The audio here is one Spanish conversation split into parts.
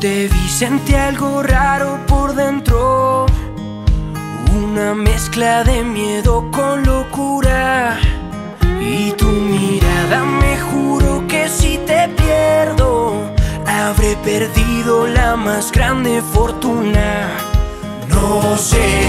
Te vi sentí algo raro por dentro. Una mezcla de miedo con locura. Y tu mirada me juro que si te pierdo, habré perdido la más grande fortuna. No sé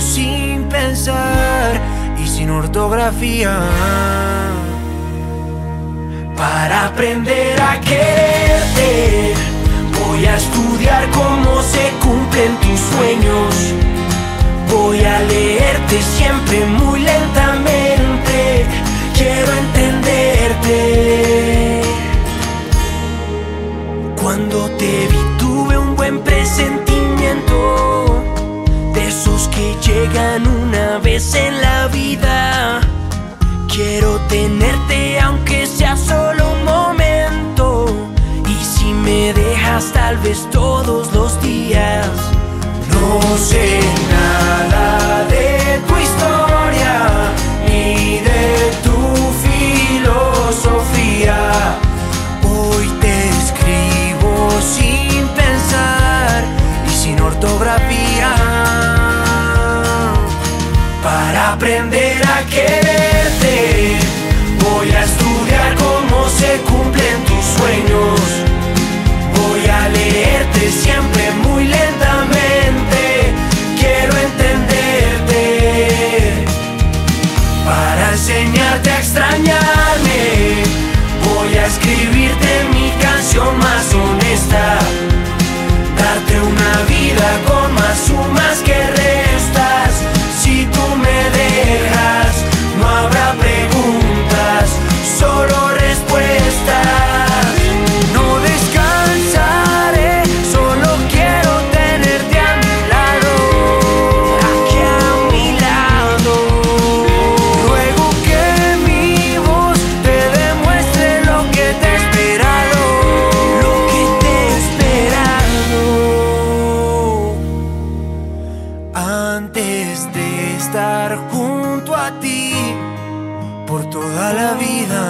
sin pensar y sin ortografía. Para aprender a quererte, voy a estudiar cómo se cumplen tus sueños. Voy a leerte siempre muy llegan una vez en la vida. Quiero tenerte aunque sea solo un momento. Y si me dejas tal vez todos los días. No sé nada a quererte, voy a estudiar cómo se cumplen tus sueños. Voy a leerte siempre muy lentamente. Quiero entenderte. Para enseñarte a extrañarme, estar junto a ti por toda la vida.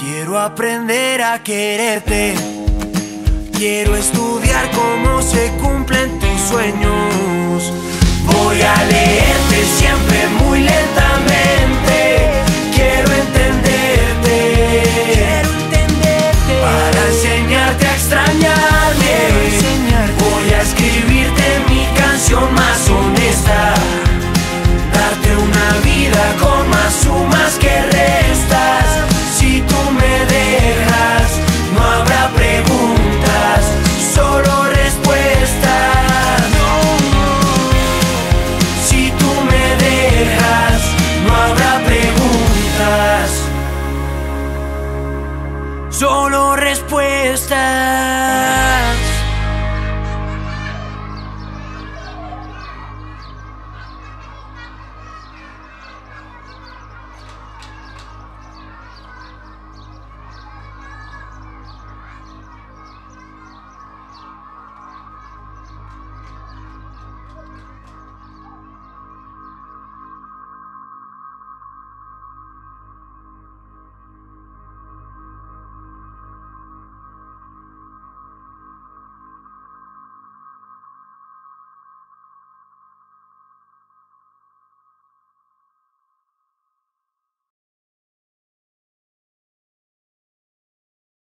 Quiero aprender a quererte. Quiero estudiar cómo se cumplen tus sueños. Voy a leerte siempre muy lentamente. Quiero entenderte. Quiero entenderte. Para enseñarte a extrañarme.